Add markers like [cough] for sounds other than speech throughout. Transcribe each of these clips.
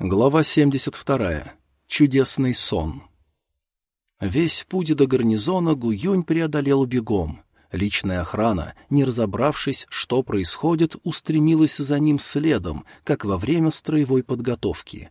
Глава 72. Чудесный сон. Весь путь до гарнизона Гуюнь преодолел бегом. Личная охрана, не разобравшись, что происходит, устремилась за ним следом, как во время строевой подготовки.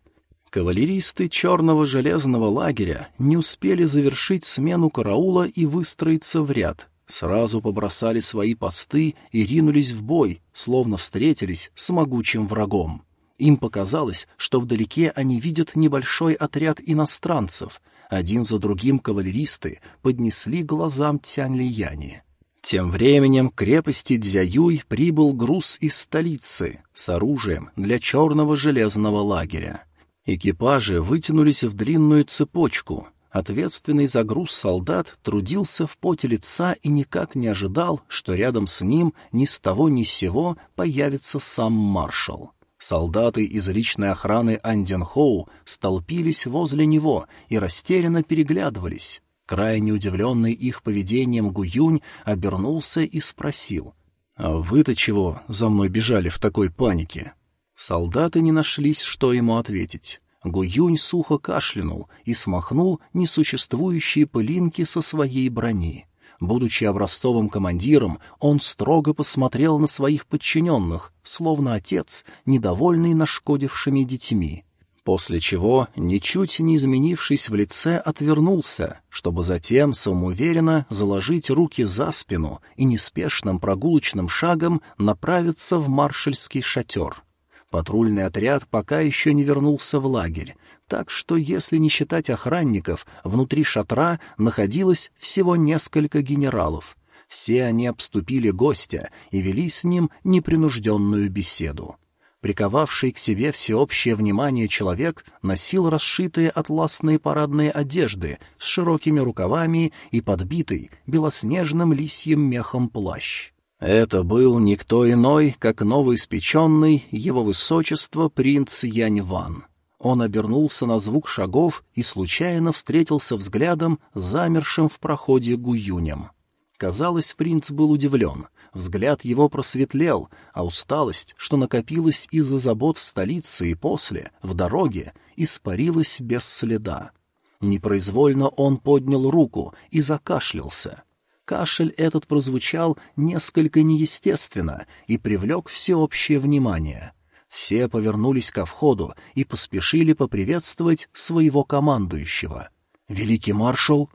Кавалеристы черного железного лагеря не успели завершить смену караула и выстроиться в ряд. Сразу побросали свои посты и ринулись в бой, словно встретились с могучим врагом. Им показалось, что вдалеке они видят небольшой отряд иностранцев. Один за другим кавалеристы поднесли глазам Тянь-Лияни. Тем временем к крепости Дзяюй прибыл груз из столицы с оружием для черного железного лагеря. Экипажи вытянулись в длинную цепочку. Ответственный за груз солдат трудился в поте лица и никак не ожидал, что рядом с ним ни с того ни с сего появится сам маршал. Солдаты из личной охраны Анденхоу столпились возле него и растерянно переглядывались. Крайне удивленный их поведением Гуюнь обернулся и спросил. «А вы-то чего за мной бежали в такой панике?» Солдаты не нашлись, что ему ответить. Гуюнь сухо кашлянул и смахнул несуществующие пылинки со своей брони. Будучи образцовым командиром, он строго посмотрел на своих подчиненных, словно отец, недовольный нашкодившими детьми. После чего, ничуть не изменившись в лице, отвернулся, чтобы затем самоуверенно заложить руки за спину и неспешным прогулочным шагом направиться в маршальский шатер. Патрульный отряд пока еще не вернулся в лагерь, так что, если не считать охранников, внутри шатра находилось всего несколько генералов. Все они обступили гостя и вели с ним непринужденную беседу. Приковавший к себе всеобщее внимание человек носил расшитые атласные парадные одежды с широкими рукавами и подбитый белоснежным лисьим мехом плащ. Это был никто иной, как новоиспеченный его высочество принц Яньван. Он обернулся на звук шагов и случайно встретился взглядом замершим в проходе Гуюнем. Казалось, принц был удивлен. Взгляд его просветлел, а усталость, что накопилась из-за забот в столице и после, в дороге, испарилась без следа. Непроизвольно он поднял руку и закашлялся. Кашель этот прозвучал несколько неестественно и привлек всеобщее внимание — все повернулись ко входу и поспешили поприветствовать своего командующего. «Великий маршал!»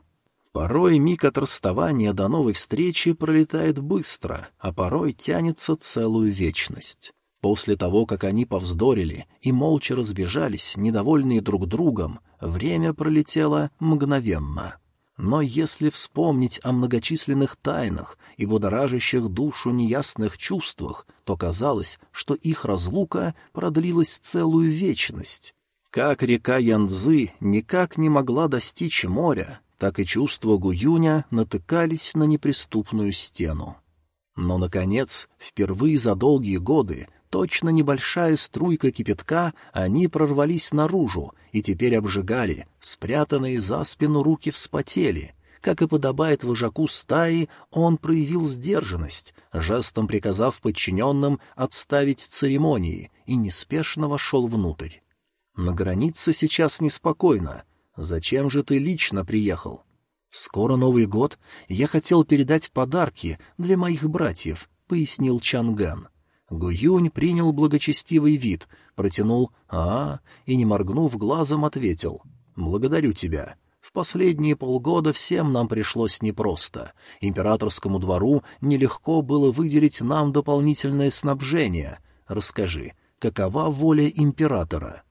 Порой миг от расставания до новой встречи пролетает быстро, а порой тянется целую вечность. После того, как они повздорили и молча разбежались, недовольные друг другом, время пролетело мгновенно. Но если вспомнить о многочисленных тайнах и будоражащих душу неясных чувствах, то казалось, что их разлука продлилась целую вечность. Как река Янцзы никак не могла достичь моря, так и чувства Гуюня натыкались на неприступную стену. Но, наконец, впервые за долгие годы Точно небольшая струйка кипятка, они прорвались наружу и теперь обжигали, спрятанные за спину руки вспотели. Как и подобает вожаку стаи, он проявил сдержанность, жестом приказав подчиненным отставить церемонии, и неспешно вошел внутрь. На границе сейчас неспокойно. Зачем же ты лично приехал? Скоро Новый год. Я хотел передать подарки для моих братьев, — пояснил Чанган. Гуюнь принял благочестивый вид, протянул «а», и, не моргнув глазом, ответил «Благодарю тебя». В последние полгода всем нам пришлось непросто. Императорскому двору нелегко было выделить нам дополнительное снабжение. Расскажи, какова воля императора?»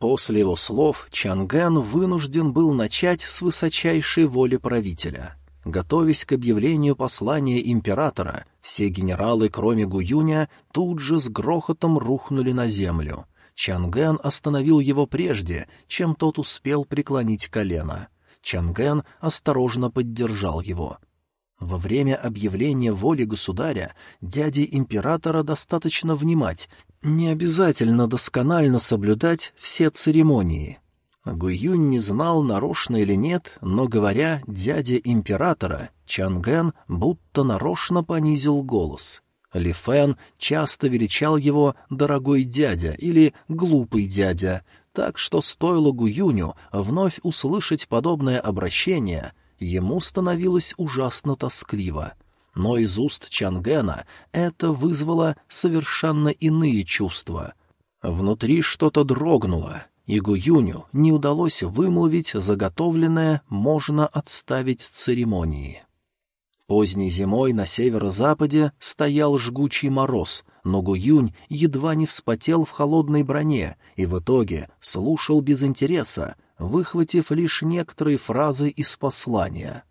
После его слов Чанген вынужден был начать с высочайшей воли правителя — Готовясь к объявлению послания императора, все генералы, кроме Гуюня, тут же с грохотом рухнули на землю. Чанген остановил его прежде, чем тот успел преклонить колено. Чанген осторожно поддержал его. Во время объявления воли государя дяде императора достаточно внимать, не обязательно досконально соблюдать все церемонии. Гуюнь не знал, нарочно или нет, но, говоря «дядя императора», Чанген будто нарочно понизил голос. Ли Фэн часто величал его «дорогой дядя» или «глупый дядя». так что стоило Гуюню вновь услышать подобное обращение, ему становилось ужасно тоскливо. Но из уст Чангена это вызвало совершенно иные чувства. Внутри что-то дрогнуло, и Гуюню не удалось вымолвить заготовленное «можно отставить церемонии». Поздней зимой на северо-западе стоял жгучий мороз, но Гуюнь едва не вспотел в холодной броне и в итоге слушал без интереса, выхватив лишь некоторые фразы из послания.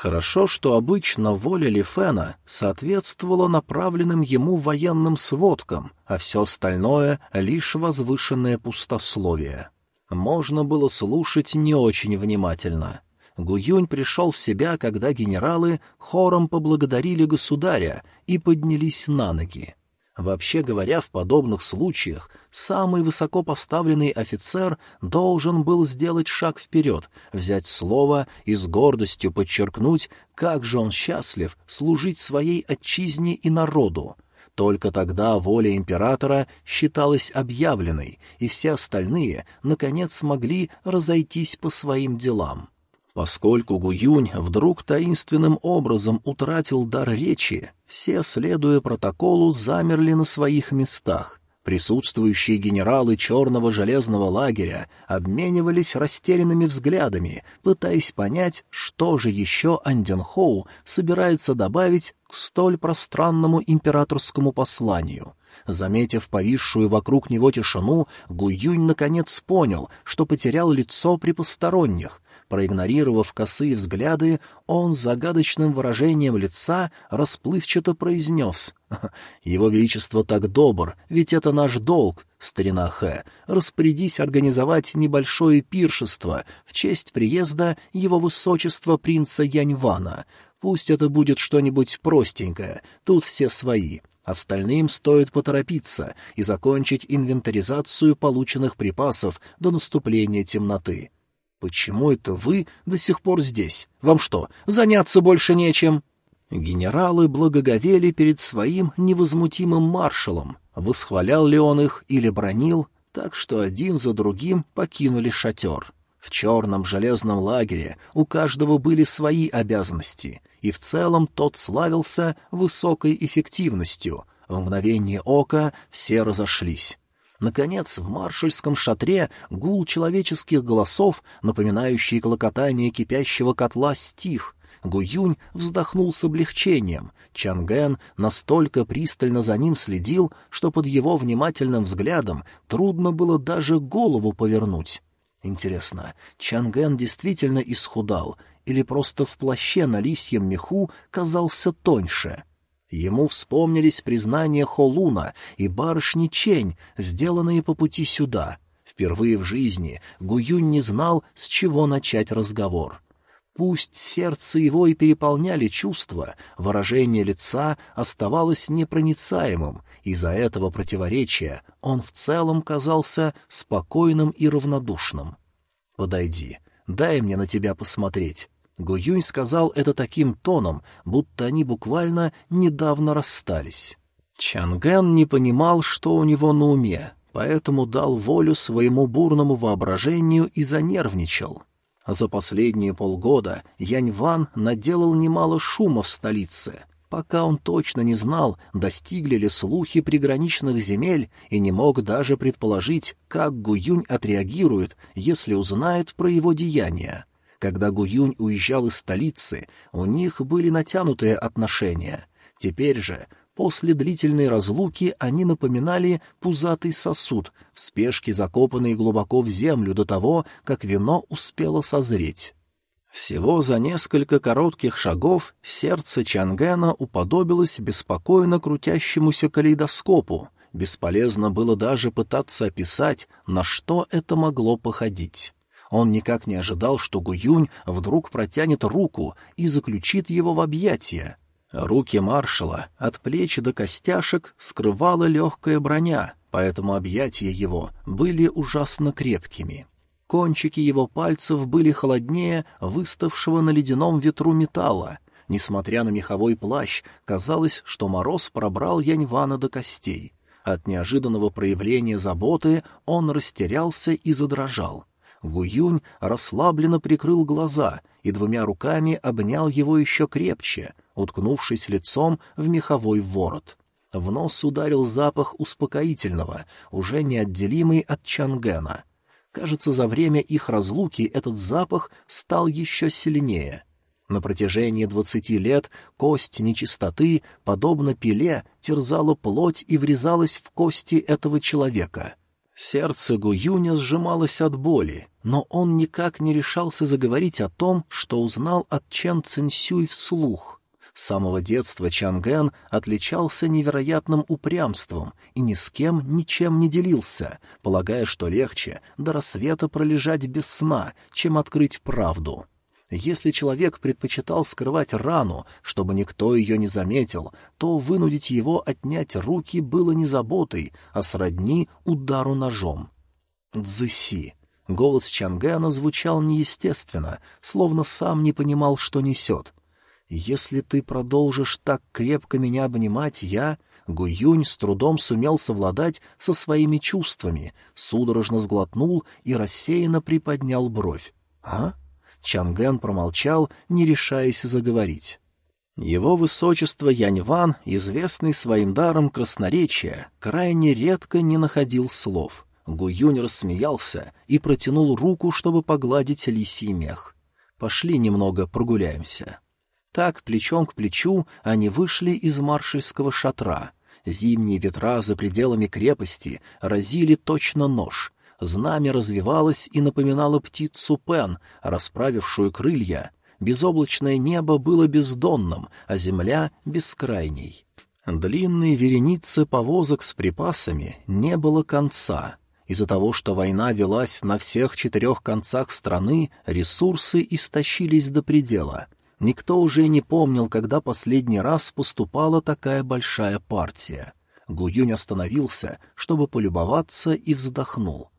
Хорошо, что обычно воля Лифена соответствовала направленным ему военным сводкам, а все остальное — лишь возвышенное пустословие. Можно было слушать не очень внимательно — Гуюнь пришел в себя, когда генералы хором поблагодарили государя и поднялись на ноги. Вообще говоря, в подобных случаях самый высокопоставленный офицер должен был сделать шаг вперед, взять слово и с гордостью подчеркнуть, как же он счастлив служить своей отчизне и народу. Только тогда воля императора считалась объявленной, и все остальные, наконец, могли разойтись по своим делам. Поскольку Гуюнь вдруг таинственным образом утратил дар речи, все, следуя протоколу, замерли на своих местах. Присутствующие генералы черного железного лагеря обменивались растерянными взглядами, пытаясь понять, что же еще Анденхоу собирается добавить к столь пространному императорскому посланию. Заметив повисшую вокруг него тишину, Гуюнь наконец понял, что потерял лицо при посторонних — Проигнорировав косые взгляды, он загадочным выражением лица расплывчато произнес. «Его Величество так добр, ведь это наш долг, старина Хэ. Распорядись организовать небольшое пиршество в честь приезда его высочества принца Яньвана. Пусть это будет что-нибудь простенькое, тут все свои». Остальным стоит поторопиться и закончить инвентаризацию полученных припасов до наступления темноты. «Почему это вы до сих пор здесь? Вам что, заняться больше нечем?» Генералы благоговели перед своим невозмутимым маршалом. Восхвалял ли он их или бронил, так что один за другим покинули шатер. В черном железном лагере у каждого были свои обязанности, и в целом тот славился высокой эффективностью. В мгновение ока все разошлись. Наконец, в маршальском шатре гул человеческих голосов, напоминающий клокотание кипящего котла, стих. Гуюнь вздохнул с облегчением. Чанген настолько пристально за ним следил, что под его внимательным взглядом трудно было даже голову повернуть. Интересно, Чанген действительно исхудал или просто в плаще на лисьем меху казался тоньше? Ему вспомнились признания Холуна и барышни Чень, сделанные по пути сюда. Впервые в жизни Гуюнь не знал, с чего начать разговор. Пусть сердце его и переполняли чувства, выражение лица оставалось непроницаемым, из-за этого противоречия он в целом казался спокойным и равнодушным. «Подойди, дай мне на тебя посмотреть», Гуюнь сказал это таким тоном, будто они буквально недавно расстались. Чангэн не понимал, что у него на уме, поэтому дал волю своему бурному воображению и занервничал. За последние полгода Янь Ван наделал немало шума в столице, пока он точно не знал, достигли ли слухи приграничных земель и не мог даже предположить, как Гуюнь отреагирует, если узнает про его деяния. Когда Гуюнь уезжал из столицы, у них были натянутые отношения. Теперь же, после длительной разлуки, они напоминали пузатый сосуд, в спешке закопанный глубоко в землю до того, как вино успело созреть. Всего за несколько коротких шагов сердце Чангена уподобилось беспокойно крутящемуся калейдоскопу. Бесполезно было даже пытаться описать, на что это могло походить. Он никак не ожидал, что Гуюнь вдруг протянет руку и заключит его в объятия. Руки маршала от плеч до костяшек скрывала легкая броня, поэтому объятия его были ужасно крепкими. Кончики его пальцев были холоднее выставшего на ледяном ветру металла. Несмотря на меховой плащ, казалось, что мороз пробрал Яньвана до костей. От неожиданного проявления заботы он растерялся и задрожал. Гуюнь расслабленно прикрыл глаза и двумя руками обнял его еще крепче, уткнувшись лицом в меховой ворот. В нос ударил запах успокоительного, уже неотделимый от Чангена. Кажется, за время их разлуки этот запах стал еще сильнее. На протяжении двадцати лет кость нечистоты, подобно пиле, терзала плоть и врезалась в кости этого человека. Сердце Гуюня сжималось от боли, но он никак не решался заговорить о том, что узнал от Чен Цинсюй вслух. С самого детства Чанген отличался невероятным упрямством и ни с кем ничем не делился, полагая, что легче до рассвета пролежать без сна, чем открыть правду. Если человек предпочитал скрывать рану, чтобы никто ее не заметил, то вынудить его отнять руки было не заботой, а сродни удару ножом. «Дзыси!» Голос Чангена звучал неестественно, словно сам не понимал, что несет. «Если ты продолжишь так крепко меня обнимать, я...» Гуюнь с трудом сумел совладать со своими чувствами, судорожно сглотнул и рассеянно приподнял бровь. «А?» Чанген промолчал, не решаясь заговорить. Его высочество Яньван, известный своим даром красноречия, крайне редко не находил слов. Гуюнь рассмеялся и протянул руку, чтобы погладить лисий мех. «Пошли немного прогуляемся». Так, плечом к плечу, они вышли из маршальского шатра. Зимние ветра за пределами крепости разили точно нож. Знамя развивалось и напоминало птицу Пен, расправившую крылья. Безоблачное небо было бездонным, а земля — бескрайней. Длинные вереницы повозок с припасами не было конца. Из-за того, что война велась на всех четырех концах страны, ресурсы истощились до предела — Никто уже не помнил, когда последний раз поступала такая большая партия. Гуюнь остановился, чтобы полюбоваться, и вздохнул.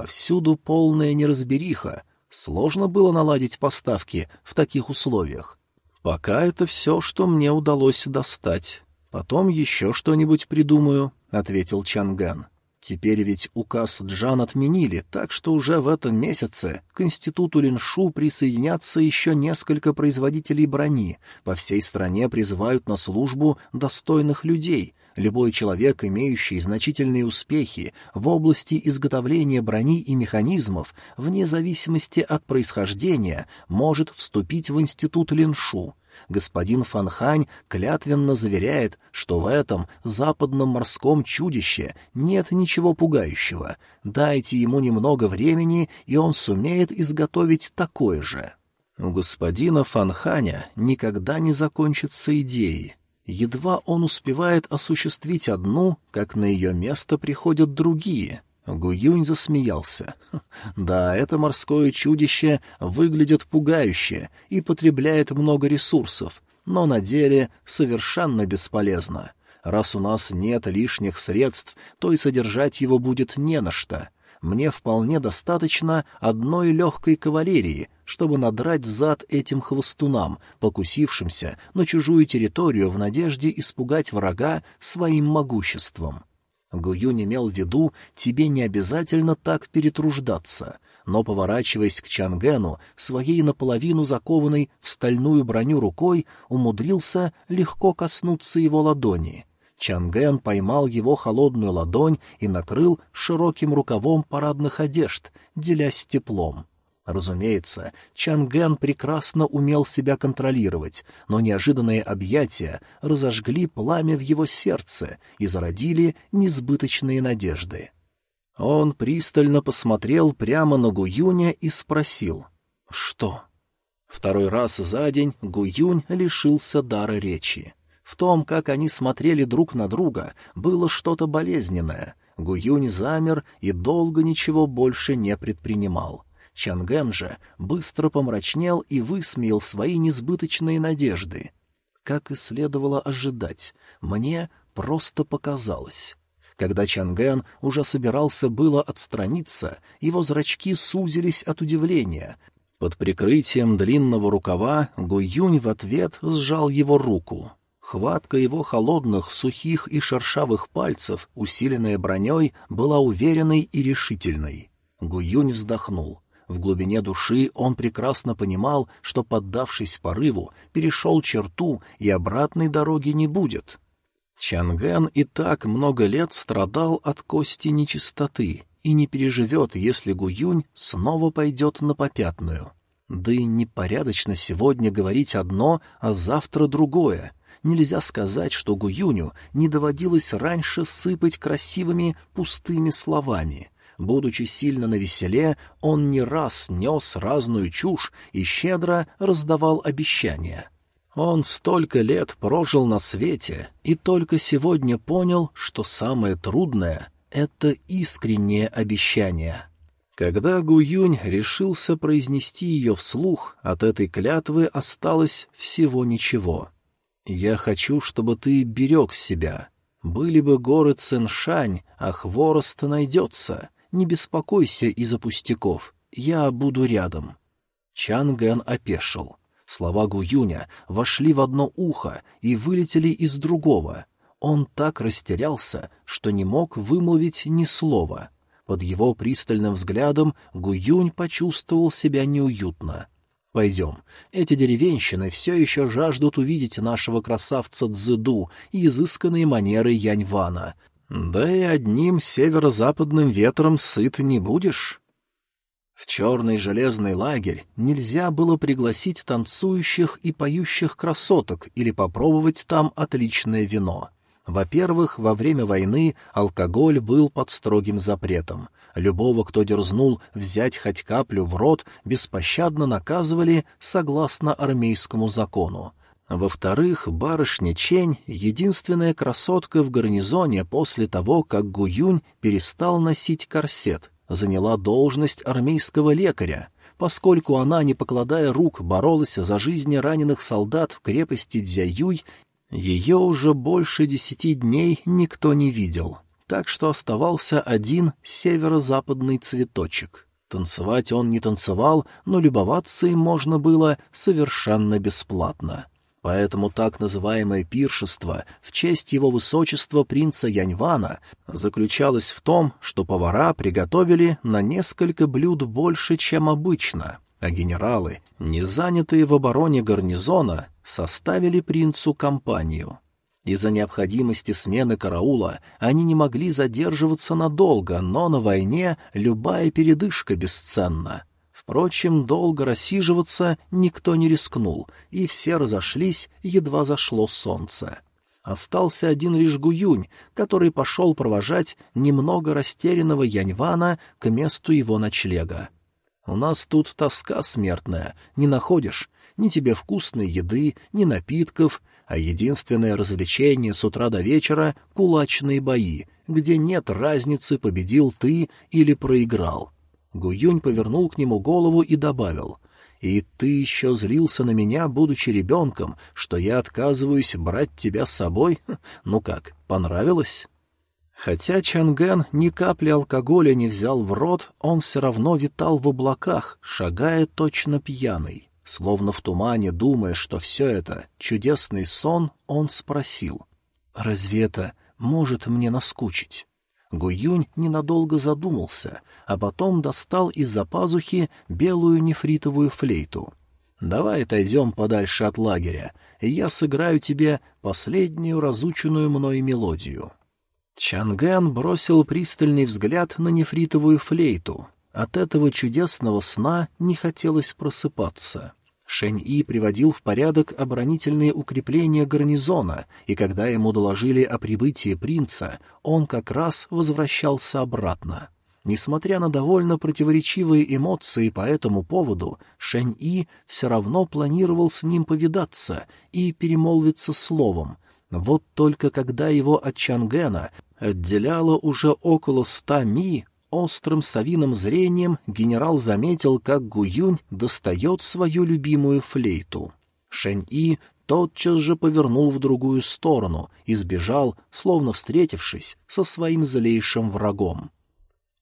Повсюду полная неразбериха. Сложно было наладить поставки в таких условиях. Пока это все, что мне удалось достать. Потом еще что-нибудь придумаю, — ответил Чанган. Теперь ведь указ Джан отменили, так что уже в этом месяце к институту Линшу присоединятся еще несколько производителей брони. По всей стране призывают на службу достойных людей. Любой человек, имеющий значительные успехи в области изготовления брони и механизмов, вне зависимости от происхождения, может вступить в институт Линшу господин Фанхань клятвенно заверяет, что в этом западном морском чудище нет ничего пугающего. Дайте ему немного времени, и он сумеет изготовить такое же. У господина Фанханя никогда не закончатся идеи. Едва он успевает осуществить одну, как на ее место приходят другие — Гуюнь засмеялся. [laughs] «Да, это морское чудище выглядит пугающе и потребляет много ресурсов, но на деле совершенно бесполезно. Раз у нас нет лишних средств, то и содержать его будет не на что. Мне вполне достаточно одной легкой кавалерии, чтобы надрать зад этим хвостунам, покусившимся на чужую территорию в надежде испугать врага своим могуществом». Гуюнь имел в виду, тебе не обязательно так перетруждаться, но, поворачиваясь к Чангену, своей наполовину закованной в стальную броню рукой, умудрился легко коснуться его ладони. Чанген поймал его холодную ладонь и накрыл широким рукавом парадных одежд, делясь теплом. Разумеется, Чанген прекрасно умел себя контролировать, но неожиданные объятия разожгли пламя в его сердце и зародили несбыточные надежды. Он пристально посмотрел прямо на Гуюня и спросил «Что?». Второй раз за день Гуюнь лишился дара речи. В том, как они смотрели друг на друга, было что-то болезненное. Гуюнь замер и долго ничего больше не предпринимал — Чанген же быстро помрачнел и высмеял свои несбыточные надежды. Как и следовало ожидать, мне просто показалось. Когда Чанген уже собирался было отстраниться, его зрачки сузились от удивления. Под прикрытием длинного рукава Гуюнь в ответ сжал его руку. Хватка его холодных, сухих и шершавых пальцев, усиленная броней, была уверенной и решительной. Гуюнь вздохнул. В глубине души он прекрасно понимал, что, поддавшись порыву, перешел черту и обратной дороги не будет. Чанген и так много лет страдал от кости нечистоты и не переживет, если Гуюнь снова пойдет на попятную. Да и непорядочно сегодня говорить одно, а завтра другое. Нельзя сказать, что Гуюню не доводилось раньше сыпать красивыми пустыми словами — Будучи сильно навеселе, он не раз нес разную чушь и щедро раздавал обещания. Он столько лет прожил на свете и только сегодня понял, что самое трудное — это искреннее обещание. Когда Гуюнь решился произнести ее вслух, от этой клятвы осталось всего ничего. «Я хочу, чтобы ты берег себя. Были бы горы Циншань, а хворост найдется не беспокойся из-за пустяков, я буду рядом». Чан Гэн опешил. Слова Гуюня вошли в одно ухо и вылетели из другого. Он так растерялся, что не мог вымолвить ни слова. Под его пристальным взглядом Гуюнь почувствовал себя неуютно. «Пойдем. Эти деревенщины все еще жаждут увидеть нашего красавца Цзэду и изысканные манеры Яньвана. Да и одним северо-западным ветром сыт не будешь. В черный железный лагерь нельзя было пригласить танцующих и поющих красоток или попробовать там отличное вино. Во-первых, во время войны алкоголь был под строгим запретом. Любого, кто дерзнул взять хоть каплю в рот, беспощадно наказывали согласно армейскому закону. Во-вторых, барышня Чень — единственная красотка в гарнизоне после того, как Гуюнь перестал носить корсет, заняла должность армейского лекаря, поскольку она, не покладая рук, боролась за жизни раненых солдат в крепости Дзяюй, ее уже больше десяти дней никто не видел, так что оставался один северо-западный цветочек. Танцевать он не танцевал, но любоваться им можно было совершенно бесплатно. Поэтому так называемое пиршество в честь его высочества принца Яньвана заключалось в том, что повара приготовили на несколько блюд больше, чем обычно, а генералы, не занятые в обороне гарнизона, составили принцу компанию. Из-за необходимости смены караула они не могли задерживаться надолго, но на войне любая передышка бесценна — Впрочем, долго рассиживаться никто не рискнул, и все разошлись, едва зашло солнце. Остался один лишь Гуюнь, который пошел провожать немного растерянного Яньвана к месту его ночлега. «У нас тут тоска смертная, не находишь? Ни тебе вкусной еды, ни напитков, а единственное развлечение с утра до вечера — кулачные бои, где нет разницы, победил ты или проиграл». Гуюнь повернул к нему голову и добавил. «И ты еще злился на меня, будучи ребенком, что я отказываюсь брать тебя с собой? [laughs] Ну как, понравилось?» Хотя Чанген ни капли алкоголя не взял в рот, он все равно витал в облаках, шагая точно пьяный. Словно в тумане, думая, что все это — чудесный сон, он спросил. «Разве это может мне наскучить?» Гуюнь ненадолго задумался, а потом достал из-за пазухи белую нефритовую флейту. «Давай отойдем подальше от лагеря, и я сыграю тебе последнюю разученную мной мелодию». Чангэн бросил пристальный взгляд на нефритовую флейту. От этого чудесного сна не хотелось просыпаться. Шэнь-И приводил в порядок оборонительные укрепления гарнизона, и когда ему доложили о прибытии принца, он как раз возвращался обратно. Несмотря на довольно противоречивые эмоции по этому поводу, Шэнь-И все равно планировал с ним повидаться и перемолвиться словом. Вот только когда его от Чангена отделяло уже около ста ми, Острым совиным зрением генерал заметил, как Гуюнь достает свою любимую флейту. Шэнь-И тотчас же повернул в другую сторону и сбежал, словно встретившись со своим злейшим врагом.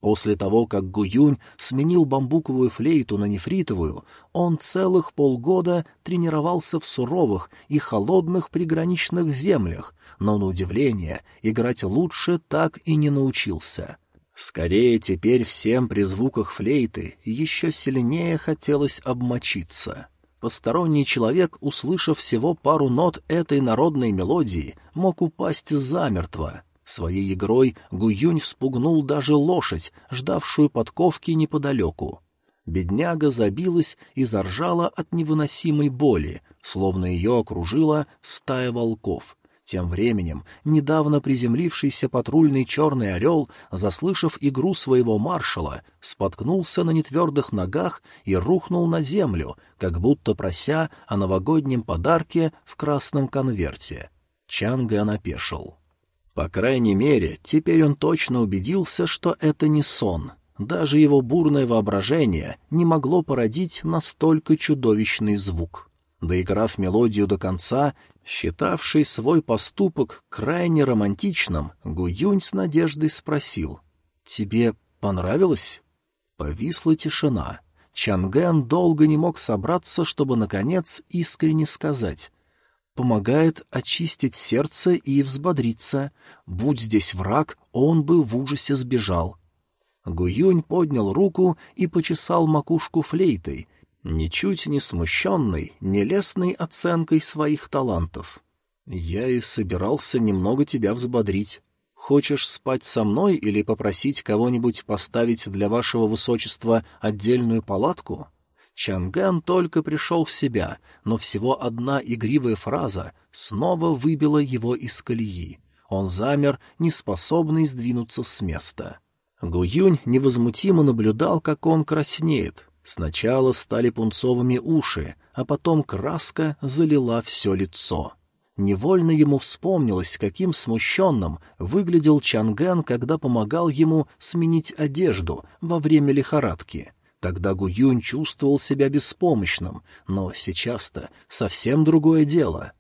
После того, как Гуюнь сменил бамбуковую флейту на нефритовую, он целых полгода тренировался в суровых и холодных приграничных землях, но, на удивление, играть лучше так и не научился. Скорее, теперь всем при звуках флейты еще сильнее хотелось обмочиться. Посторонний человек, услышав всего пару нот этой народной мелодии, мог упасть замертво — Своей игрой Гуюнь вспугнул даже лошадь, ждавшую подковки неподалеку. Бедняга забилась и заржала от невыносимой боли, словно ее окружила стая волков. Тем временем недавно приземлившийся патрульный черный орел, заслышав игру своего маршала, споткнулся на нетвердых ногах и рухнул на землю, как будто прося о новогоднем подарке в красном конверте. Чанган опешил. По крайней мере, теперь он точно убедился, что это не сон. Даже его бурное воображение не могло породить настолько чудовищный звук. Доиграв мелодию до конца, считавший свой поступок крайне романтичным, Гуюнь с надеждой спросил. «Тебе понравилось?» Повисла тишина. Чангэн долго не мог собраться, чтобы, наконец, искренне сказать помогает очистить сердце и взбодриться. Будь здесь враг, он бы в ужасе сбежал. Гуюнь поднял руку и почесал макушку флейтой, ничуть не смущенный нелестной оценкой своих талантов. «Я и собирался немного тебя взбодрить. Хочешь спать со мной или попросить кого-нибудь поставить для вашего высочества отдельную палатку?» Чанган только пришел в себя, но всего одна игривая фраза снова выбила его из колеи. Он замер, неспособный сдвинуться с места. Гуюнь невозмутимо наблюдал, как он краснеет. Сначала стали пунцовыми уши, а потом краска залила все лицо. Невольно ему вспомнилось, каким смущенным выглядел Чанган, когда помогал ему сменить одежду во время лихорадки — Тогда Гуюнь чувствовал себя беспомощным, но сейчас-то совсем другое дело.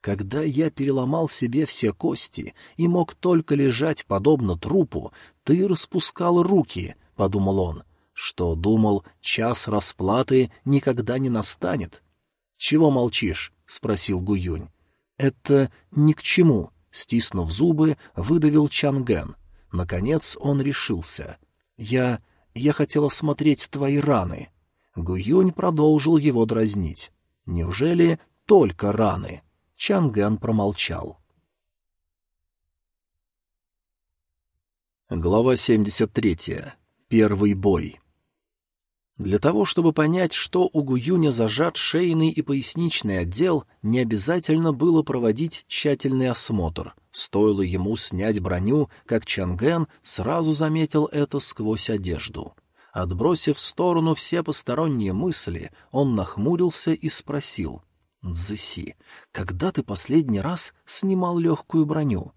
Когда я переломал себе все кости и мог только лежать подобно трупу, ты распускал руки, — подумал он, — что думал, час расплаты никогда не настанет. — Чего молчишь? — спросил Гуюнь. — Это ни к чему, — стиснув зубы, выдавил Чанген. Наконец он решился. — Я я хотела смотреть твои раны. Гуюнь продолжил его дразнить. Неужели только раны? Чангэн промолчал. Глава 73. Первый бой. Для того, чтобы понять, что у Гуюня зажат шейный и поясничный отдел, не обязательно было проводить тщательный осмотр. Стоило ему снять броню, как Чанген сразу заметил это сквозь одежду. Отбросив в сторону все посторонние мысли, он нахмурился и спросил. «Дзеси, когда ты последний раз снимал легкую броню?»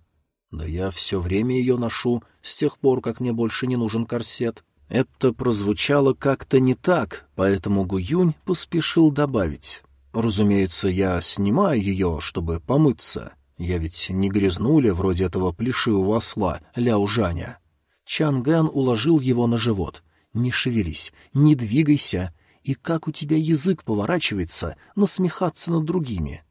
«Да я все время ее ношу, с тех пор, как мне больше не нужен корсет». Это прозвучало как-то не так, поэтому Гуюнь поспешил добавить. «Разумеется, я снимаю ее, чтобы помыться. Я ведь не грязнуля вроде этого плешивого осла Ляо Жаня». Чангэн уложил его на живот. «Не шевелись, не двигайся. И как у тебя язык поворачивается насмехаться над другими?»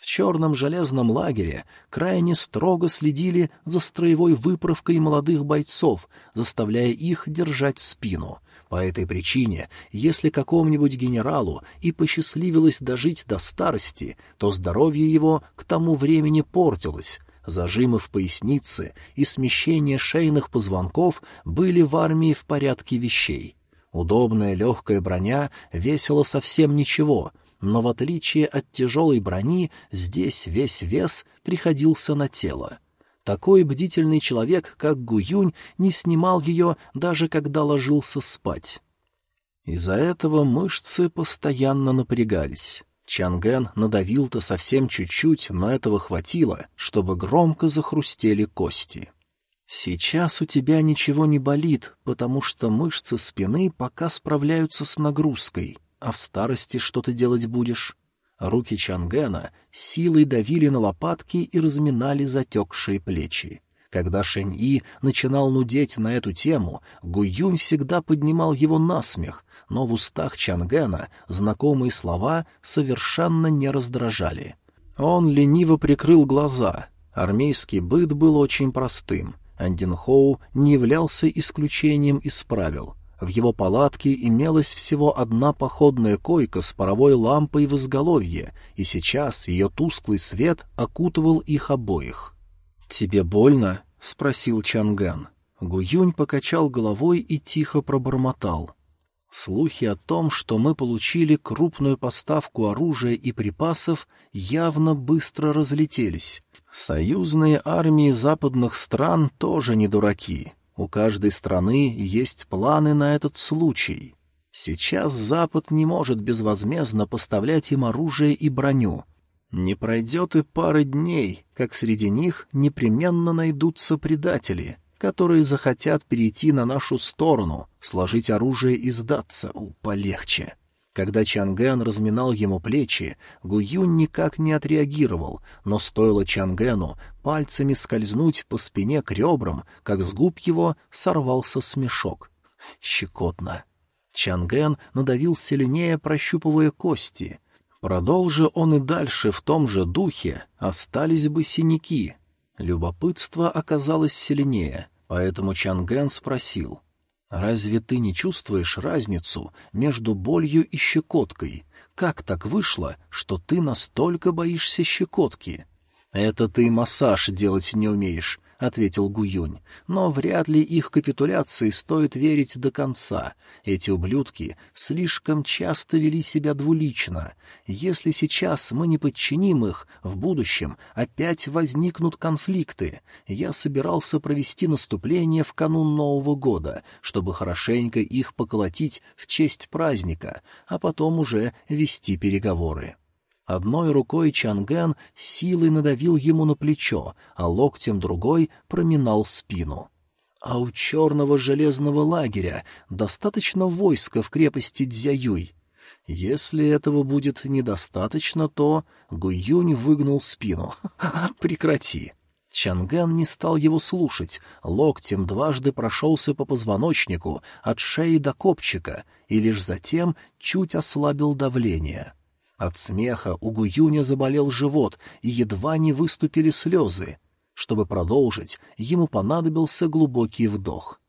В черном железном лагере крайне строго следили за строевой выправкой молодых бойцов, заставляя их держать спину. По этой причине, если какому-нибудь генералу и посчастливилось дожить до старости, то здоровье его к тому времени портилось. Зажимы в пояснице и смещение шейных позвонков были в армии в порядке вещей. Удобная легкая броня весила совсем ничего, но в отличие от тяжелой брони, здесь весь вес приходился на тело. Такой бдительный человек, как Гуюнь, не снимал ее, даже когда ложился спать. Из-за этого мышцы постоянно напрягались. Чанген надавил-то совсем чуть-чуть, но этого хватило, чтобы громко захрустели кости. «Сейчас у тебя ничего не болит, потому что мышцы спины пока справляются с нагрузкой», а в старости что ты делать будешь? Руки Чангена силой давили на лопатки и разминали затекшие плечи. Когда Шэнь-И начинал нудеть на эту тему, Гуюнь всегда поднимал его на смех, но в устах Чангена знакомые слова совершенно не раздражали. Он лениво прикрыл глаза. Армейский быт был очень простым. Андинхоу не являлся исключением из правил. В его палатке имелась всего одна походная койка с паровой лампой в изголовье, и сейчас ее тусклый свет окутывал их обоих. «Тебе больно?» — спросил Чанган. Гуюнь покачал головой и тихо пробормотал. Слухи о том, что мы получили крупную поставку оружия и припасов, явно быстро разлетелись. Союзные армии западных стран тоже не дураки. У каждой страны есть планы на этот случай. Сейчас Запад не может безвозмездно поставлять им оружие и броню. Не пройдет и пары дней, как среди них непременно найдутся предатели, которые захотят перейти на нашу сторону, сложить оружие и сдаться. У, полегче. Когда Чангэн разминал ему плечи, Гуюнь никак не отреагировал, но стоило Чангену пальцами скользнуть по спине к ребрам, как с губ его сорвался смешок. Щекотно. Чанген надавил сильнее, прощупывая кости. Продолжи он и дальше в том же духе, остались бы синяки. Любопытство оказалось сильнее, поэтому Чанген спросил — Разве ты не чувствуешь разницу между болью и щекоткой? Как так вышло, что ты настолько боишься щекотки? Это ты массаж делать не умеешь, — ответил Гуюнь, — но вряд ли их капитуляции стоит верить до конца. Эти ублюдки слишком часто вели себя двулично. Если сейчас мы не подчиним их, в будущем опять возникнут конфликты. Я собирался провести наступление в канун Нового года, чтобы хорошенько их поколотить в честь праздника, а потом уже вести переговоры. Одной рукой Чанген силой надавил ему на плечо, а локтем другой проминал спину. А у черного железного лагеря достаточно войска в крепости Дзяюй. Если этого будет недостаточно, то Гуюнь выгнул спину. [laughs] «Прекрати!» Чанган не стал его слушать, локтем дважды прошелся по позвоночнику от шеи до копчика и лишь затем чуть ослабил давление. От смеха у Гуюня заболел живот, и едва не выступили слезы. Чтобы продолжить, ему понадобился глубокий вдох.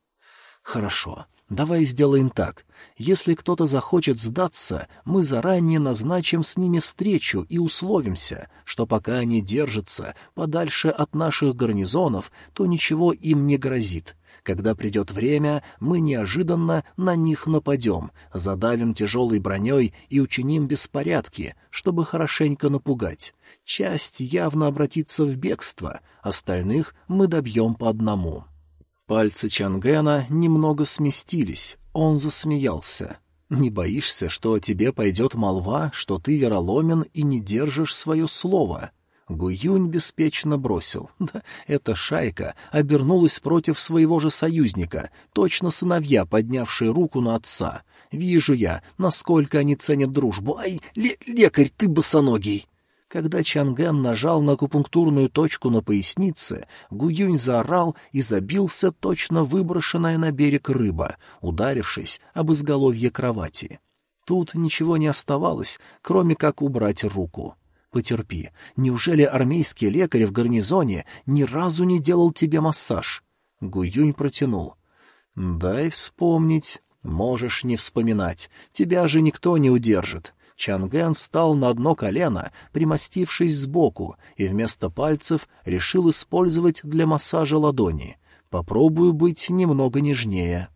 «Хорошо, давай сделаем так. Если кто-то захочет сдаться, мы заранее назначим с ними встречу и условимся, что пока они держатся подальше от наших гарнизонов, то ничего им не грозит. Когда придет время, мы неожиданно на них нападем, задавим тяжелой броней и учиним беспорядки, чтобы хорошенько напугать. Часть явно обратится в бегство, остальных мы добьем по одному». Пальцы Чангена немного сместились, он засмеялся. «Не боишься, что тебе пойдет молва, что ты вероломен и не держишь свое слово?» Гуюнь беспечно бросил. [laughs] Да, эта шайка обернулась против своего же союзника, точно сыновья, поднявшие руку на отца. Вижу я, насколько они ценят дружбу. Ай, ле лекарь, ты босоногий! Когда Чанген нажал на акупунктурную точку на пояснице, Гуюнь заорал и забился точно выброшенная на берег рыба, ударившись об изголовье кровати. Тут ничего не оставалось, кроме как убрать руку. Потерпи. Неужели армейский лекарь в гарнизоне ни разу не делал тебе массаж? Гуюнь протянул. Дай вспомнить. Можешь не вспоминать. Тебя же никто не удержит. Чангэн встал на одно колено, примостившись сбоку, и вместо пальцев решил использовать для массажа ладони. Попробую быть немного нежнее.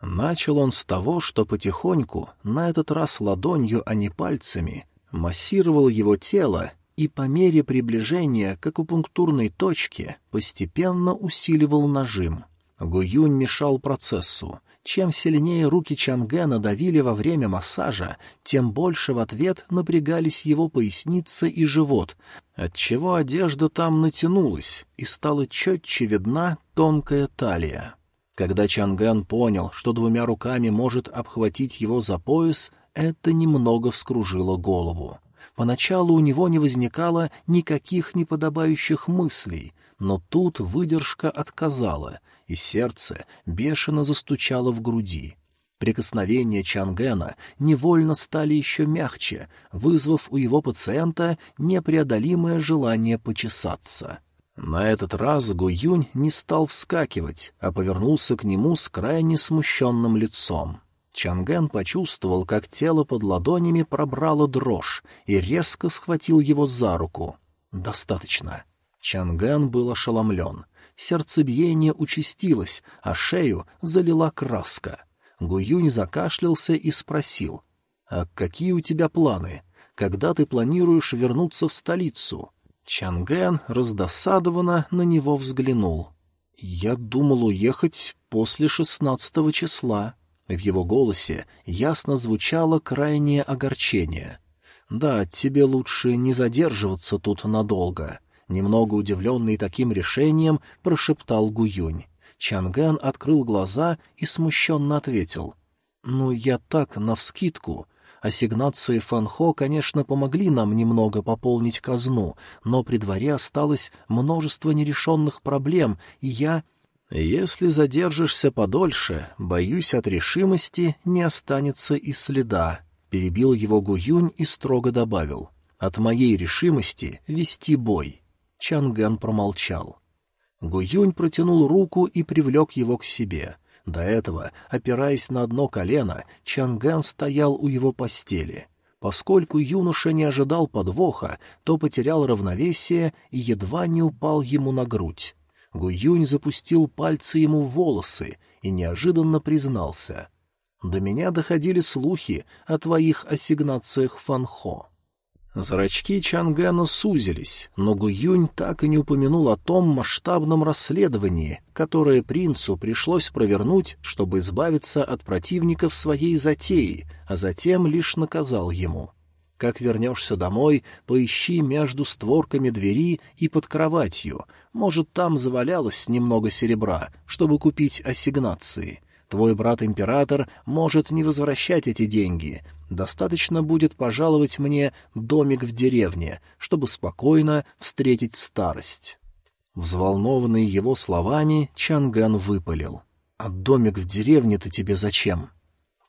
Начал он с того, что потихоньку, на этот раз ладонью, а не пальцами, массировал его тело и по мере приближения к акупунктурной точке постепенно усиливал нажим. Гуюнь мешал процессу. Чем сильнее руки Чанге надавили во время массажа, тем больше в ответ напрягались его поясница и живот, отчего одежда там натянулась и стала четче видна тонкая талия. Когда Чанган понял, что двумя руками может обхватить его за пояс, это немного вскружило голову. Поначалу у него не возникало никаких неподобающих мыслей, но тут выдержка отказала, и сердце бешено застучало в груди. Прикосновения Чангена невольно стали еще мягче, вызвав у его пациента непреодолимое желание почесаться. На этот раз Гуюнь не стал вскакивать, а повернулся к нему с крайне смущенным лицом. Чанген почувствовал, как тело под ладонями пробрало дрожь, и резко схватил его за руку. «Достаточно». Чанген был ошеломлен. Сердцебиение участилось, а шею залила краска. Гуюнь закашлялся и спросил. «А какие у тебя планы? Когда ты планируешь вернуться в столицу?» Чанген раздосадованно на него взглянул. «Я думал уехать после шестнадцатого числа». В его голосе ясно звучало крайнее огорчение. «Да, тебе лучше не задерживаться тут надолго», — немного удивленный таким решением прошептал Гуюнь. Чанган открыл глаза и смущенно ответил. «Ну, я так, навскидку. Ассигнации Фанхо, конечно, помогли нам немного пополнить казну, но при дворе осталось множество нерешенных проблем, и я...» «Если задержишься подольше, боюсь, от решимости не останется и следа», — перебил его Гуюнь и строго добавил. «От моей решимости вести бой». Чанган промолчал. Гуюнь протянул руку и привлек его к себе. До этого, опираясь на одно колено, Чанган стоял у его постели. Поскольку юноша не ожидал подвоха, то потерял равновесие и едва не упал ему на грудь. Гуюнь запустил пальцы ему в волосы и неожиданно признался. «До меня доходили слухи о твоих ассигнациях Фанхо». Зрачки Чангена сузились, но Гуюнь так и не упомянул о том масштабном расследовании, которое принцу пришлось провернуть, чтобы избавиться от противников своей затеи, а затем лишь наказал ему. Как вернешься домой, поищи между створками двери и под кроватью. Может, там завалялось немного серебра, чтобы купить ассигнации. Твой брат-император может не возвращать эти деньги, Достаточно будет пожаловать мне домик в деревне, чтобы спокойно встретить старость. Взволнованный его словами, Чанган выпалил. «А домик в деревне-то тебе зачем?»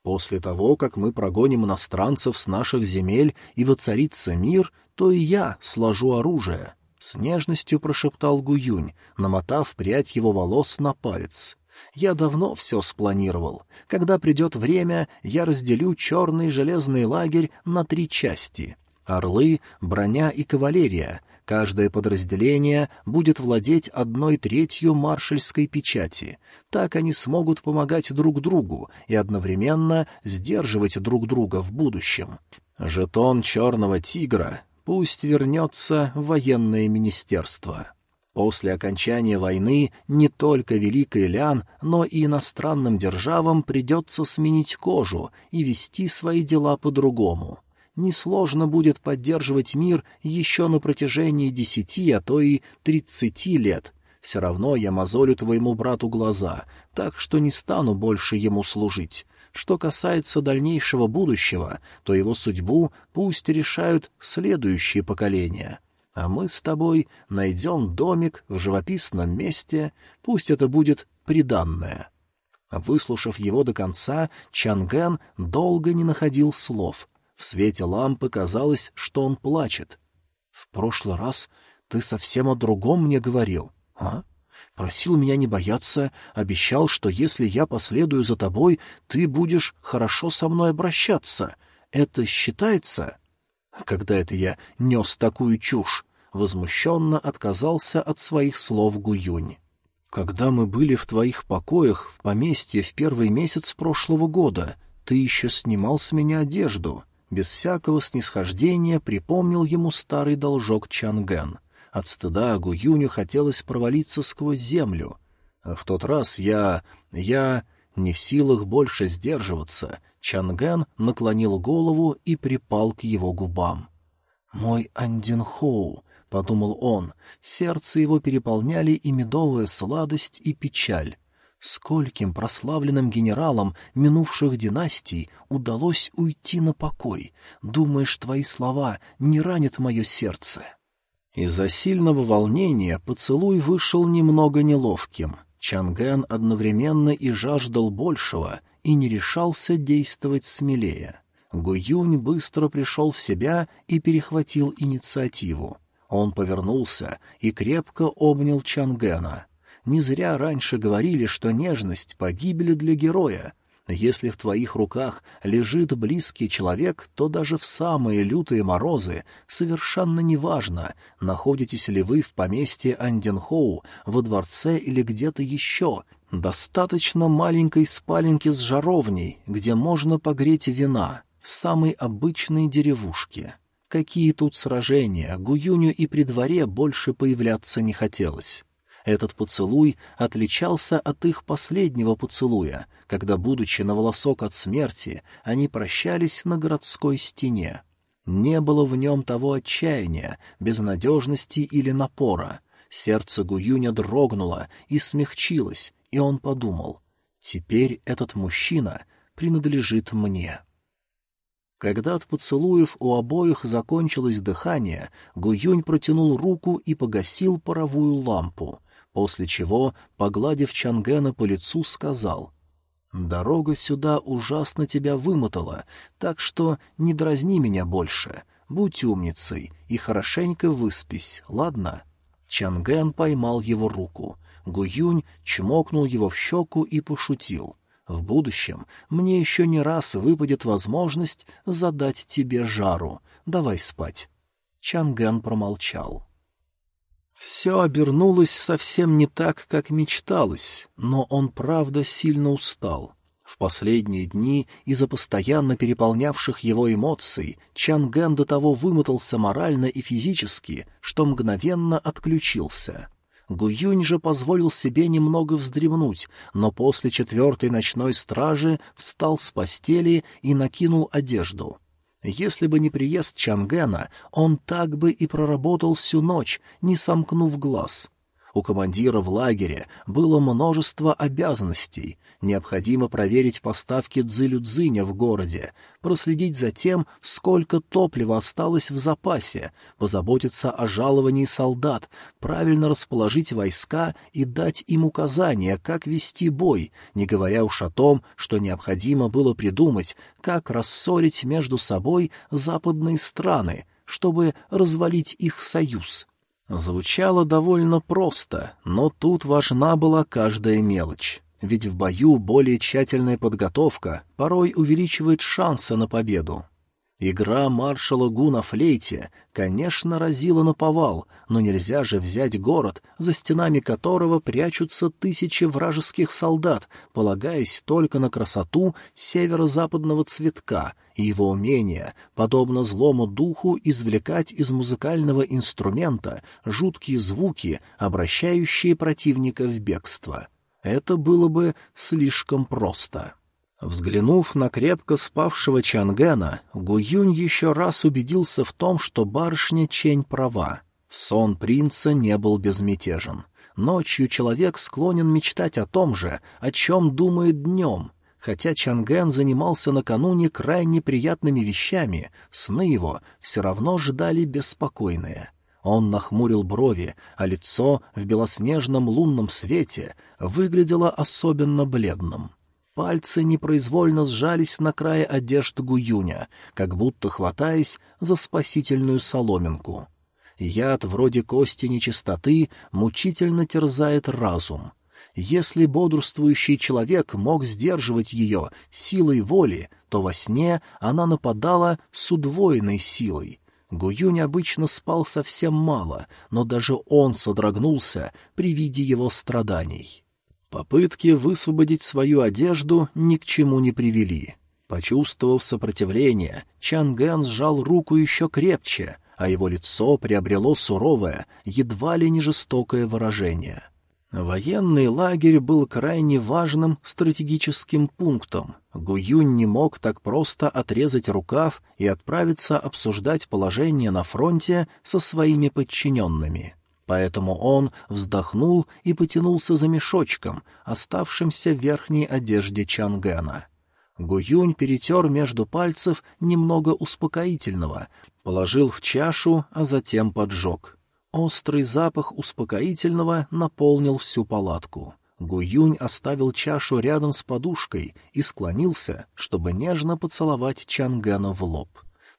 «После того, как мы прогоним иностранцев с наших земель и воцарится мир, то и я сложу оружие», — с нежностью прошептал Гуюнь, намотав прядь его волос на палец. Я давно все спланировал. Когда придет время, я разделю черный железный лагерь на три части. Орлы, броня и кавалерия. Каждое подразделение будет владеть одной третью маршальской печати. Так они смогут помогать друг другу и одновременно сдерживать друг друга в будущем. Жетон черного тигра пусть вернется в военное министерство. После окончания войны не только Великой Лян, но и иностранным державам придется сменить кожу и вести свои дела по-другому. Несложно будет поддерживать мир еще на протяжении десяти, а то и тридцати лет. Все равно я мозолю твоему брату глаза, так что не стану больше ему служить. Что касается дальнейшего будущего, то его судьбу пусть решают следующие поколения а мы с тобой найдем домик в живописном месте, пусть это будет приданное». Выслушав его до конца, Чангэн долго не находил слов. В свете лампы казалось, что он плачет. «В прошлый раз ты совсем о другом мне говорил, а? Просил меня не бояться, обещал, что если я последую за тобой, ты будешь хорошо со мной обращаться. Это считается?» Когда это я нес такую чушь? возмущенно отказался от своих слов Гуюнь. «Когда мы были в твоих покоях в поместье в первый месяц прошлого года, ты еще снимал с меня одежду». Без всякого снисхождения припомнил ему старый должок Чанген. От стыда Гуюню хотелось провалиться сквозь землю. А в тот раз я... я... не в силах больше сдерживаться. Чанген наклонил голову и припал к его губам. «Мой Андинхоу, — подумал он. Сердце его переполняли и медовая сладость, и печаль. Скольким прославленным генералам минувших династий удалось уйти на покой? Думаешь, твои слова не ранят мое сердце?» Из-за сильного волнения поцелуй вышел немного неловким. Чангэн одновременно и жаждал большего, и не решался действовать смелее. Гуюнь быстро пришел в себя и перехватил инициативу. Он повернулся и крепко обнял Чангена. Не зря раньше говорили, что нежность — погибель для героя. Если в твоих руках лежит близкий человек, то даже в самые лютые морозы совершенно неважно, находитесь ли вы в поместье Анденхоу, во дворце или где-то еще. Достаточно маленькой спаленки с жаровней, где можно погреть вина, в самой обычной деревушке. Какие тут сражения, Гуюню и при дворе больше появляться не хотелось. Этот поцелуй отличался от их последнего поцелуя, когда, будучи на волосок от смерти, они прощались на городской стене. Не было в нем того отчаяния, безнадежности или напора. Сердце Гуюня дрогнуло и смягчилось, и он подумал, «Теперь этот мужчина принадлежит мне». Когда от поцелуев у обоих закончилось дыхание, Гуюнь протянул руку и погасил паровую лампу, после чего, погладив Чангена по лицу, сказал «Дорога сюда ужасно тебя вымотала, так что не дразни меня больше, будь умницей и хорошенько выспись, ладно?» Чанген поймал его руку. Гуюнь чмокнул его в щеку и пошутил. В будущем мне еще не раз выпадет возможность задать тебе жару. Давай спать. Чанган промолчал. Все обернулось совсем не так, как мечталось, но он, правда, сильно устал. В последние дни из-за постоянно переполнявших его эмоций Чангэн до того вымотался морально и физически, что мгновенно отключился. Гуюнь же позволил себе немного вздремнуть, но после четвертой ночной стражи встал с постели и накинул одежду. Если бы не приезд Чангена, он так бы и проработал всю ночь, не сомкнув глаз. У командира в лагере было множество обязанностей. Необходимо проверить поставки дзылю-дзыня в городе, проследить за тем, сколько топлива осталось в запасе, позаботиться о жаловании солдат, правильно расположить войска и дать им указания, как вести бой, не говоря уж о том, что необходимо было придумать, как рассорить между собой западные страны, чтобы развалить их союз. Звучало довольно просто, но тут важна была каждая мелочь. Ведь в бою более тщательная подготовка порой увеличивает шансы на победу. Игра маршала Гу на флейте, конечно, разила на повал, но нельзя же взять город, за стенами которого прячутся тысячи вражеских солдат, полагаясь только на красоту северо-западного цветка и его умение, подобно злому духу, извлекать из музыкального инструмента жуткие звуки, обращающие противника в бегство. Это было бы слишком просто. Взглянув на крепко спавшего Чангена, Гуюнь еще раз убедился в том, что барышня Чень права. Сон принца не был безмятежен. Ночью человек склонен мечтать о том же, о чем думает днем. Хотя Чанген занимался накануне крайне приятными вещами, сны его все равно ждали беспокойные. Он нахмурил брови, а лицо в белоснежном лунном свете выглядело особенно бледным. Пальцы непроизвольно сжались на крае одежды Гуюня, как будто хватаясь за спасительную соломинку. Яд вроде кости нечистоты мучительно терзает разум. Если бодрствующий человек мог сдерживать ее силой воли, то во сне она нападала с удвоенной силой. Гуюнь обычно спал совсем мало, но даже он содрогнулся при виде его страданий. Попытки высвободить свою одежду ни к чему не привели. Почувствовав сопротивление, Чангэн сжал руку еще крепче, а его лицо приобрело суровое, едва ли не жестокое выражение. Военный лагерь был крайне важным стратегическим пунктом. Гуюнь не мог так просто отрезать рукав и отправиться обсуждать положение на фронте со своими подчиненными. Поэтому он вздохнул и потянулся за мешочком, оставшимся в верхней одежде Чангена. Гуюнь перетер между пальцев немного успокоительного, положил в чашу, а затем поджег. Острый запах успокоительного наполнил всю палатку. Гуюнь оставил чашу рядом с подушкой и склонился, чтобы нежно поцеловать Чангена в лоб.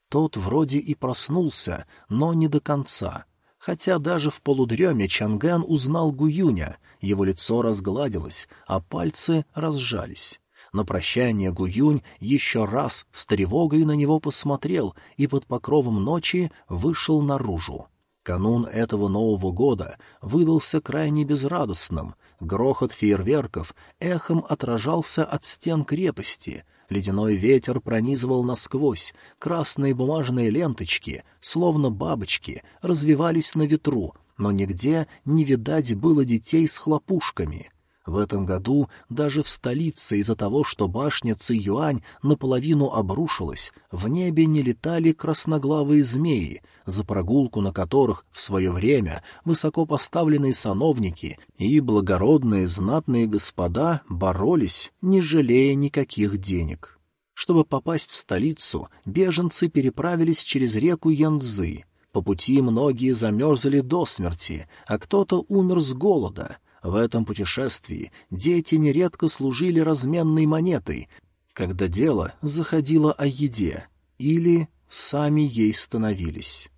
Тот вроде и проснулся, но не до конца. Хотя даже в полудреме Чангэн узнал Гуюня, его лицо разгладилось, а пальцы разжались. На прощание Гуюнь еще раз с тревогой на него посмотрел и под покровом ночи вышел наружу. Канун этого Нового года выдался крайне безрадостным. Грохот фейерверков эхом отражался от стен крепости. Ледяной ветер пронизывал насквозь. Красные бумажные ленточки, словно бабочки, развивались на ветру, но нигде не видать было детей с хлопушками — в этом году даже в столице из-за того, что башня Ци-Юань наполовину обрушилась, в небе не летали красноглавые змеи, за прогулку на которых в свое время высоко поставленные сановники и благородные знатные господа боролись, не жалея никаких денег. Чтобы попасть в столицу, беженцы переправились через реку Янцзы. По пути многие замерзли до смерти, а кто-то умер с голода — в этом путешествии дети нередко служили разменной монетой, когда дело заходило о еде, или сами ей становились.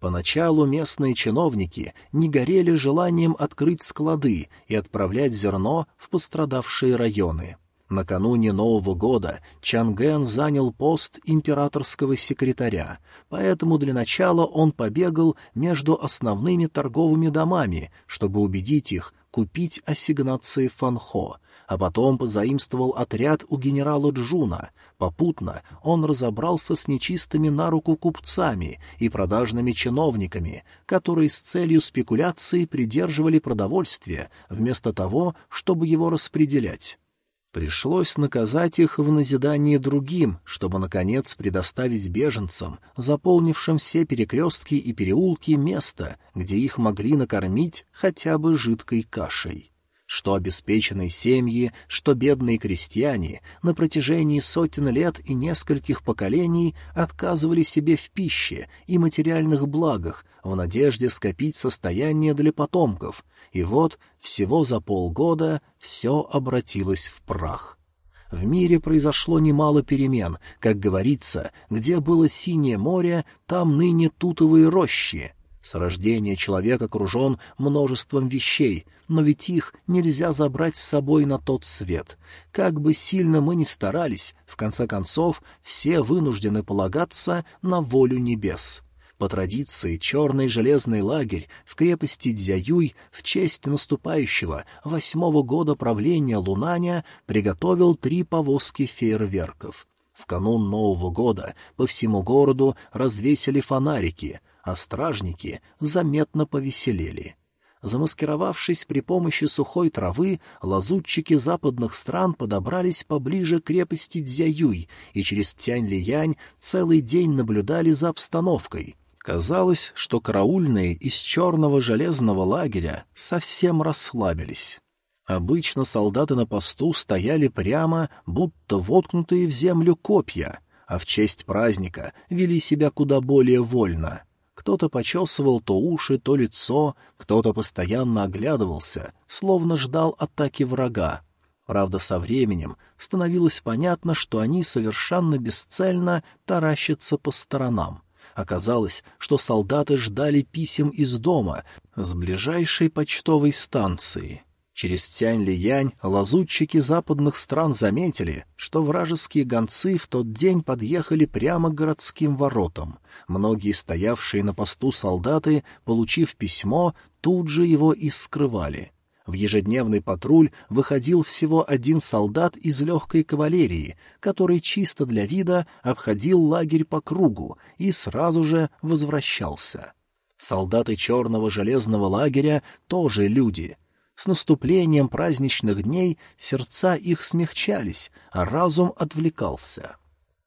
Поначалу местные чиновники не горели желанием открыть склады и отправлять зерно в пострадавшие районы. Накануне Нового года Чанген занял пост императорского секретаря, поэтому для начала он побегал между основными торговыми домами, чтобы убедить их купить ассигнации Фанхо, а потом позаимствовал отряд у генерала Джуна. Попутно он разобрался с нечистыми на руку купцами и продажными чиновниками, которые с целью спекуляции придерживали продовольствие вместо того, чтобы его распределять. Пришлось наказать их в назидании другим, чтобы, наконец, предоставить беженцам, заполнившим все перекрестки и переулки, место, где их могли накормить хотя бы жидкой кашей. Что обеспеченные семьи, что бедные крестьяне на протяжении сотен лет и нескольких поколений отказывали себе в пище и материальных благах в надежде скопить состояние для потомков — и вот всего за полгода все обратилось в прах. В мире произошло немало перемен, как говорится, где было синее море, там ныне тутовые рощи. С рождения человек окружен множеством вещей, но ведь их нельзя забрать с собой на тот свет. Как бы сильно мы ни старались, в конце концов, все вынуждены полагаться на волю небес. По традиции, черный железный лагерь в крепости Дзяюй в честь наступающего восьмого года правления Лунаня приготовил три повозки фейерверков. В канун Нового года по всему городу развесили фонарики, а стражники заметно повеселели. Замаскировавшись при помощи сухой травы, лазутчики западных стран подобрались поближе к крепости Дзяюй и через Тянь-Лиянь целый день наблюдали за обстановкой. Казалось, что караульные из черного железного лагеря совсем расслабились. Обычно солдаты на посту стояли прямо, будто воткнутые в землю копья, а в честь праздника вели себя куда более вольно. Кто-то почесывал то уши, то лицо, кто-то постоянно оглядывался, словно ждал атаки врага. Правда, со временем становилось понятно, что они совершенно бесцельно таращатся по сторонам. Оказалось, что солдаты ждали писем из дома с ближайшей почтовой станции. Через Тянь-Ли-Янь лазутчики западных стран заметили, что вражеские гонцы в тот день подъехали прямо к городским воротам. Многие стоявшие на посту солдаты, получив письмо, тут же его и скрывали — в ежедневный патруль выходил всего один солдат из легкой кавалерии, который чисто для вида обходил лагерь по кругу и сразу же возвращался. Солдаты черного железного лагеря тоже люди. С наступлением праздничных дней сердца их смягчались, а разум отвлекался.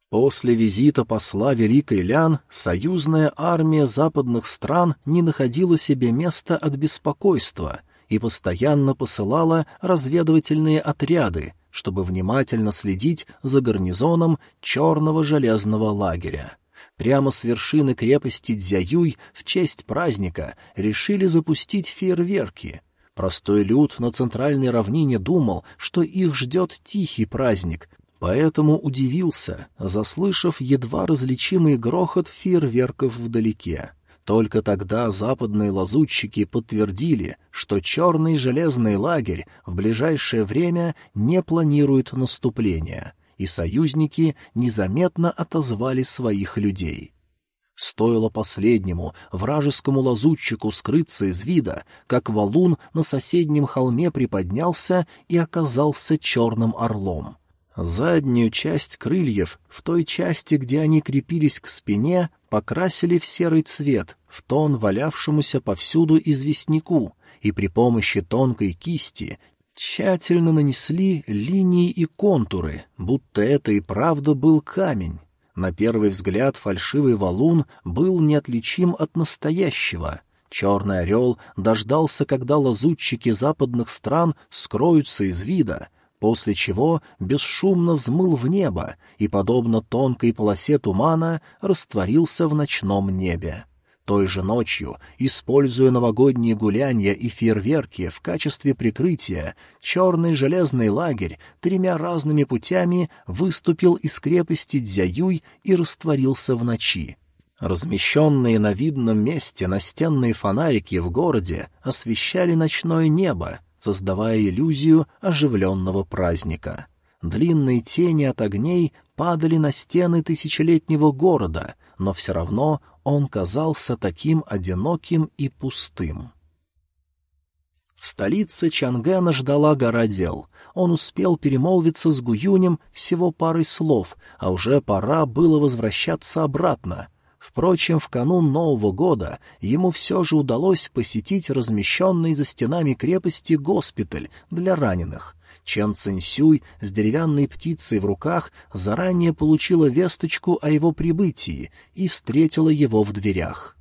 После визита посла Великой Лян союзная армия западных стран не находила себе места от беспокойства и постоянно посылала разведывательные отряды, чтобы внимательно следить за гарнизоном черного железного лагеря. Прямо с вершины крепости Дзяюй в честь праздника решили запустить фейерверки. Простой люд на центральной равнине думал, что их ждет тихий праздник, поэтому удивился, заслышав едва различимый грохот фейерверков вдалеке. Только тогда западные лазутчики подтвердили, что черный железный лагерь в ближайшее время не планирует наступления, и союзники незаметно отозвали своих людей. Стоило последнему, вражескому лазутчику скрыться из вида, как валун на соседнем холме приподнялся и оказался черным орлом. Заднюю часть крыльев, в той части, где они крепились к спине, покрасили в серый цвет, в тон валявшемуся повсюду известняку, и при помощи тонкой кисти тщательно нанесли линии и контуры, будто это и правда был камень. На первый взгляд фальшивый валун был неотличим от настоящего. Черный орел дождался, когда лазутчики западных стран скроются из вида — после чего бесшумно взмыл в небо и, подобно тонкой полосе тумана, растворился в ночном небе. Той же ночью, используя новогодние гулянья и фейерверки в качестве прикрытия, черный железный лагерь тремя разными путями выступил из крепости Дзяюй и растворился в ночи. Размещенные на видном месте настенные фонарики в городе освещали ночное небо, создавая иллюзию оживленного праздника. Длинные тени от огней падали на стены тысячелетнего города, но все равно он казался таким одиноким и пустым. В столице Чангена ждала гора дел. Он успел перемолвиться с Гуюнем всего парой слов, а уже пора было возвращаться обратно — Впрочем, в канун Нового года ему все же удалось посетить размещенный за стенами крепости госпиталь для раненых. Чен Цинсюй с деревянной птицей в руках заранее получила весточку о его прибытии и встретила его в дверях.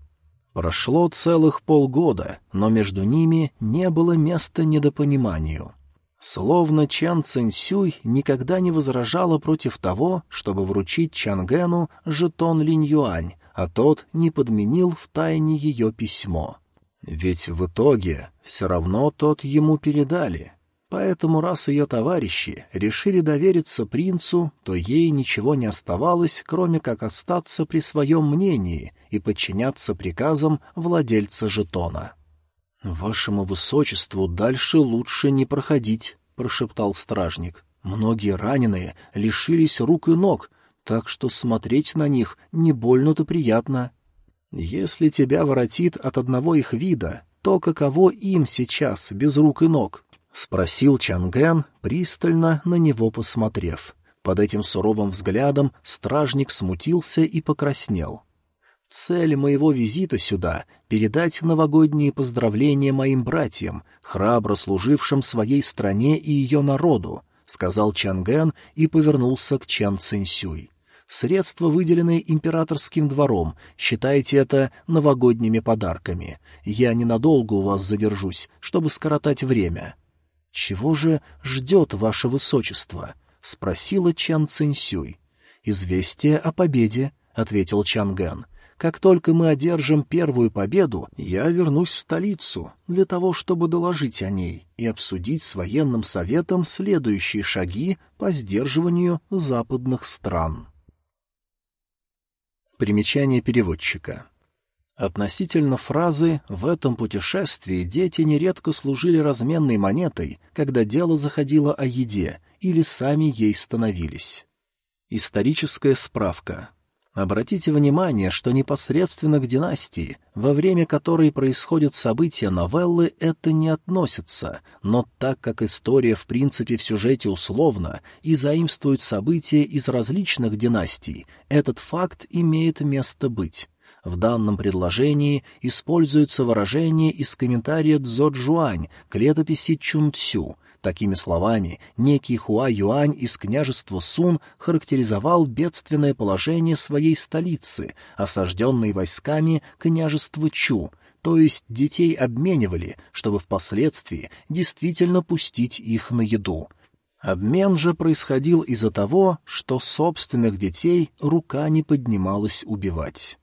Прошло целых полгода, но между ними не было места недопониманию. Словно Чан Цинсюй никогда не возражала против того, чтобы вручить Чангену жетон Линь-Юань, а тот не подменил в тайне ее письмо. Ведь в итоге все равно тот ему передали. Поэтому раз ее товарищи решили довериться принцу, то ей ничего не оставалось, кроме как остаться при своем мнении и подчиняться приказам владельца жетона. «Вашему высочеству дальше лучше не проходить», — прошептал стражник. «Многие раненые лишились рук и ног, так что смотреть на них не больно-то приятно. Если тебя воротит от одного их вида, то каково им сейчас, без рук и ног? — спросил Чанген, пристально на него посмотрев. Под этим суровым взглядом стражник смутился и покраснел. «Цель моего визита сюда — передать новогодние поздравления моим братьям, храбро служившим своей стране и ее народу», — сказал Чанген и повернулся к Чан Цинсюй. Средства, выделенные императорским двором, считайте это новогодними подарками. Я ненадолго у вас задержусь, чтобы скоротать время». «Чего же ждет ваше высочество?» — спросила Чан Цинсюй. «Известие о победе», — ответил Чангэн. «Как только мы одержим первую победу, я вернусь в столицу для того, чтобы доложить о ней и обсудить с военным советом следующие шаги по сдерживанию западных стран». Примечание переводчика. Относительно фразы «в этом путешествии» дети нередко служили разменной монетой, когда дело заходило о еде, или сами ей становились. Историческая справка. Обратите внимание, что непосредственно к династии, во время которой происходят события новеллы, это не относится, но так как история в принципе в сюжете условна и заимствует события из различных династий, этот факт имеет место быть. В данном предложении используется выражение из комментария Цзо Джуань к летописи Чун Цю, Такими словами, некий Хуа Юань из княжества Сун характеризовал бедственное положение своей столицы, осажденной войсками княжества Чу, то есть детей обменивали, чтобы впоследствии действительно пустить их на еду. Обмен же происходил из-за того, что собственных детей рука не поднималась убивать.